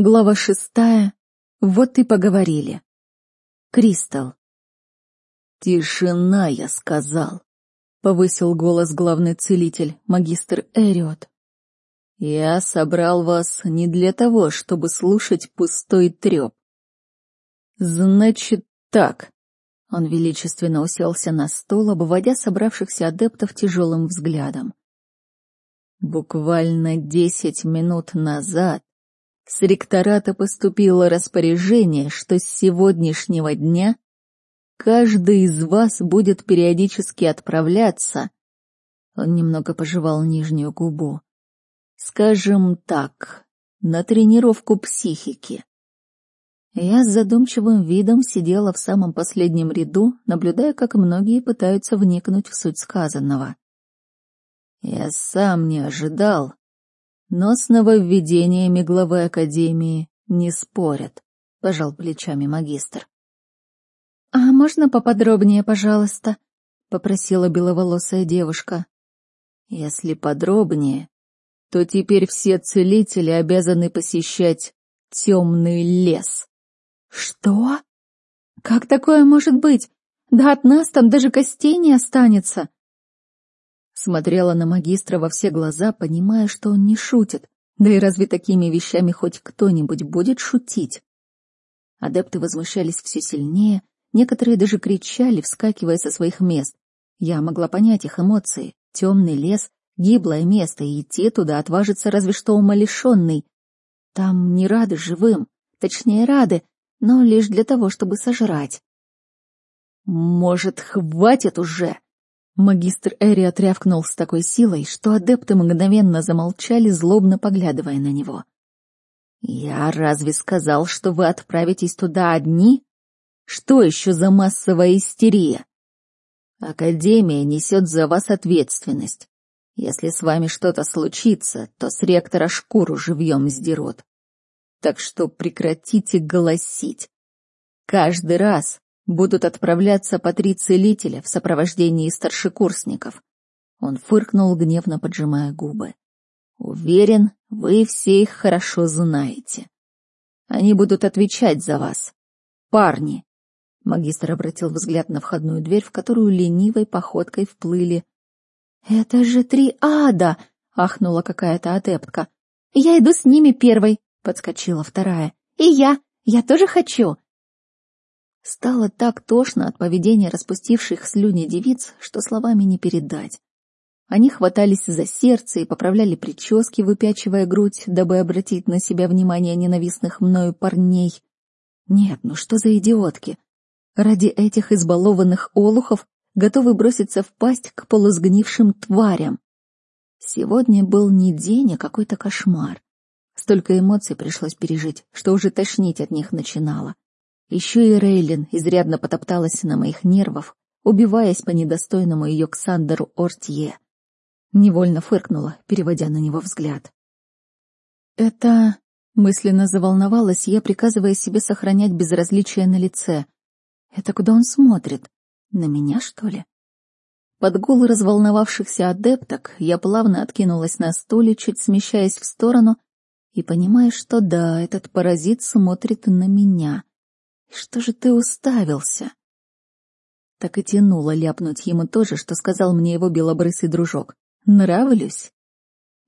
Глава шестая. Вот и поговорили. Кристал. «Тишина, я сказал», — повысил голос главный целитель, магистр Эриот. «Я собрал вас не для того, чтобы слушать пустой треп. Значит так». Он величественно уселся на стол, обводя собравшихся адептов тяжелым взглядом. Буквально десять минут назад с ректората поступило распоряжение, что с сегодняшнего дня каждый из вас будет периодически отправляться. Он немного пожевал нижнюю губу. Скажем так, на тренировку психики. Я с задумчивым видом сидела в самом последнем ряду, наблюдая, как многие пытаются вникнуть в суть сказанного. Я сам не ожидал, но с нововведениями главы Академии не спорят, — пожал плечами магистр. — А можно поподробнее, пожалуйста? — попросила беловолосая девушка. — Если подробнее, то теперь все целители обязаны посещать темный лес. — Что? Как такое может быть? Да от нас там даже костей не останется. Смотрела на магистра во все глаза, понимая, что он не шутит. Да и разве такими вещами хоть кто-нибудь будет шутить? Адепты возмущались все сильнее, некоторые даже кричали, вскакивая со своих мест. Я могла понять их эмоции. Темный лес, гиблое место, и идти туда отважится разве что умалишенный. Там не рады живым, точнее рады, но лишь для того, чтобы сожрать. «Может, хватит уже?» Магистр Эри отрявкнул с такой силой, что адепты мгновенно замолчали, злобно поглядывая на него. «Я разве сказал, что вы отправитесь туда одни? Что еще за массовая истерия? Академия несет за вас ответственность. Если с вами что-то случится, то с ректора шкуру живьем сдерут. Так что прекратите голосить. Каждый раз, будут отправляться по три целителя в сопровождении старшекурсников. Он фыркнул, гневно поджимая губы. Уверен, вы все их хорошо знаете. Они будут отвечать за вас. Парни. Магистр обратил взгляд на входную дверь, в которую ленивой походкой вплыли. Это же три ада! ахнула какая-то адептка. Я иду с ними первой, подскочила вторая. И я, я тоже хочу. Стало так тошно от поведения распустивших слюни девиц, что словами не передать. Они хватались за сердце и поправляли прически, выпячивая грудь, дабы обратить на себя внимание ненавистных мною парней. Нет, ну что за идиотки? Ради этих избалованных олухов готовы броситься в пасть к полусгнившим тварям. Сегодня был не день, а какой-то кошмар. Столько эмоций пришлось пережить, что уже тошнить от них начинало. Еще и Рейлин изрядно потопталась на моих нервах, убиваясь по недостойному ее Ксандеру Ортье. Невольно фыркнула, переводя на него взгляд. «Это...» — мысленно заволновалась я, приказывая себе сохранять безразличие на лице. «Это куда он смотрит? На меня, что ли?» Под гул разволновавшихся адепток я плавно откинулась на стуле, чуть смещаясь в сторону, и понимая, что да, этот паразит смотрит на меня. Что же ты уставился? Так и тянуло ляпнуть ему то же, что сказал мне его белобрысый дружок. Нравлюсь?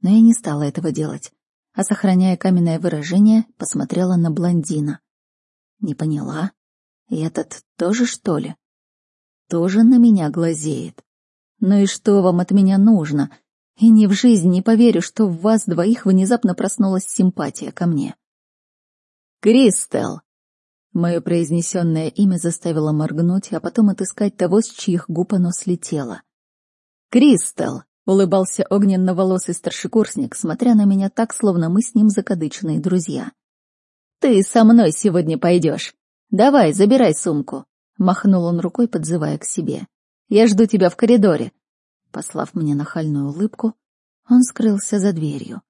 Но я не стала этого делать, а, сохраняя каменное выражение, посмотрела на блондина. Не поняла. И этот тоже, что ли? Тоже на меня глазеет. Ну и что вам от меня нужно? И ни в жизнь не поверю, что в вас двоих внезапно проснулась симпатия ко мне. «Кристел!» Мое произнесенное имя заставило моргнуть, а потом отыскать того, с чьих губ оно слетело. «Кристал!» — улыбался огненно-волосый старшекурсник, смотря на меня так, словно мы с ним закадычные друзья. «Ты со мной сегодня пойдешь. Давай, забирай сумку!» — махнул он рукой, подзывая к себе. «Я жду тебя в коридоре!» Послав мне нахальную улыбку, он скрылся за дверью.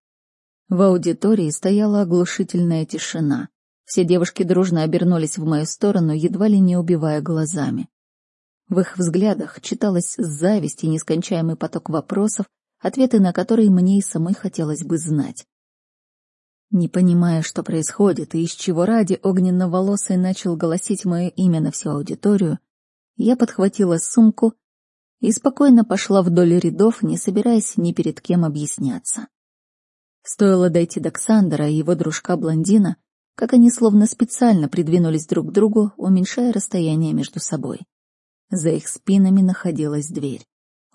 В аудитории стояла оглушительная тишина. Все девушки дружно обернулись в мою сторону, едва ли не убивая глазами. В их взглядах читалась зависть и нескончаемый поток вопросов, ответы на которые мне и самой хотелось бы знать. Не понимая, что происходит и из чего ради огненно-волосый начал голосить мое имя на всю аудиторию, я подхватила сумку и спокойно пошла вдоль рядов, не собираясь ни перед кем объясняться. Стоило дойти до Ксандера и его дружка-блондина, как они словно специально придвинулись друг к другу, уменьшая расстояние между собой. За их спинами находилась дверь.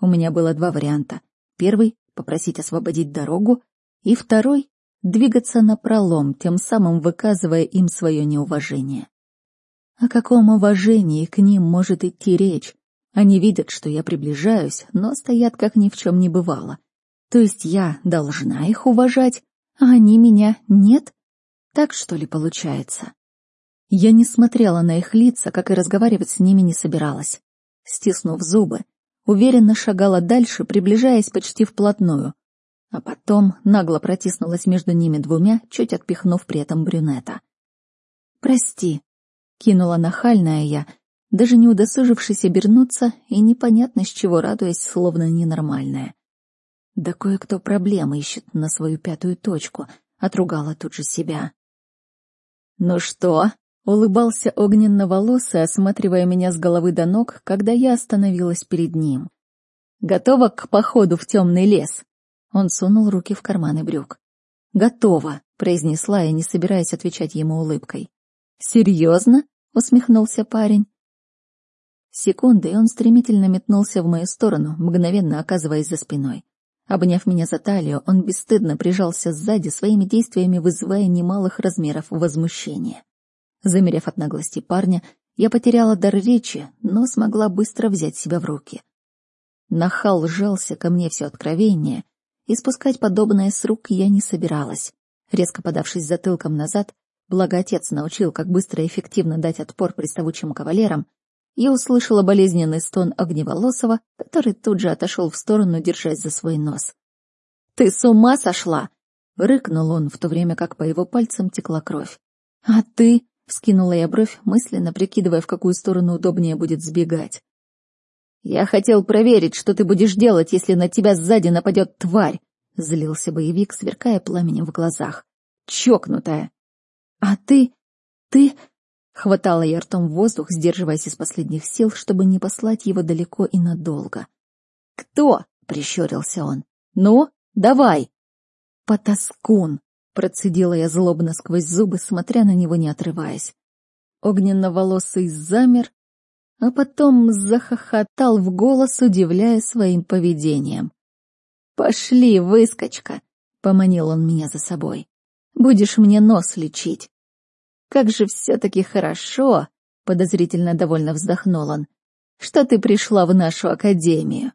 У меня было два варианта. Первый — попросить освободить дорогу, и второй — двигаться напролом, тем самым выказывая им свое неуважение. О каком уважении к ним может идти речь? Они видят, что я приближаюсь, но стоят, как ни в чем не бывало. То есть я должна их уважать, а они меня нет? Так что ли получается? Я не смотрела на их лица, как и разговаривать с ними не собиралась. Стиснув зубы, уверенно шагала дальше, приближаясь почти вплотную, а потом нагло протиснулась между ними двумя, чуть отпихнув при этом брюнета. «Прости», — кинула нахальная я, даже не удосужившись обернуться и непонятно с чего радуясь, словно ненормальная. Да кое-кто проблемы ищет на свою пятую точку, отругала тут же себя. «Ну что?» — улыбался огненно-волосый, осматривая меня с головы до ног, когда я остановилась перед ним. «Готова к походу в темный лес?» Он сунул руки в карманы брюк. «Готова», — произнесла я, не собираясь отвечать ему улыбкой. «Серьезно?» — усмехнулся парень. Секунды, и он стремительно метнулся в мою сторону, мгновенно оказываясь за спиной. Обняв меня за талию, он бесстыдно прижался сзади, своими действиями вызывая немалых размеров возмущения. Замерев от наглости парня, я потеряла дар речи, но смогла быстро взять себя в руки. Нахал сжался ко мне все откровение, и спускать подобное с рук я не собиралась. Резко подавшись затылком назад, благо отец научил, как быстро и эффективно дать отпор приставучим кавалерам, я услышала болезненный стон Огневолосова, который тут же отошел в сторону, держась за свой нос. «Ты с ума сошла!» — рыкнул он, в то время как по его пальцам текла кровь. «А ты?» — вскинула я бровь, мысленно прикидывая, в какую сторону удобнее будет сбегать. «Я хотел проверить, что ты будешь делать, если на тебя сзади нападет тварь!» — злился боевик, сверкая пламенем в глазах. «Чокнутая!» «А ты... ты...» Хватала я ртом воздух, сдерживаясь из последних сил, чтобы не послать его далеко и надолго. «Кто?» — прищурился он. «Ну, давай!» «Потаскун!» — процедила я злобно сквозь зубы, смотря на него не отрываясь. Огненно-волосый замер, а потом захохотал в голос, удивляя своим поведением. «Пошли, выскочка!» — поманил он меня за собой. «Будешь мне нос лечить!» Как же все-таки хорошо, — подозрительно довольно вздохнул он, — что ты пришла в нашу академию.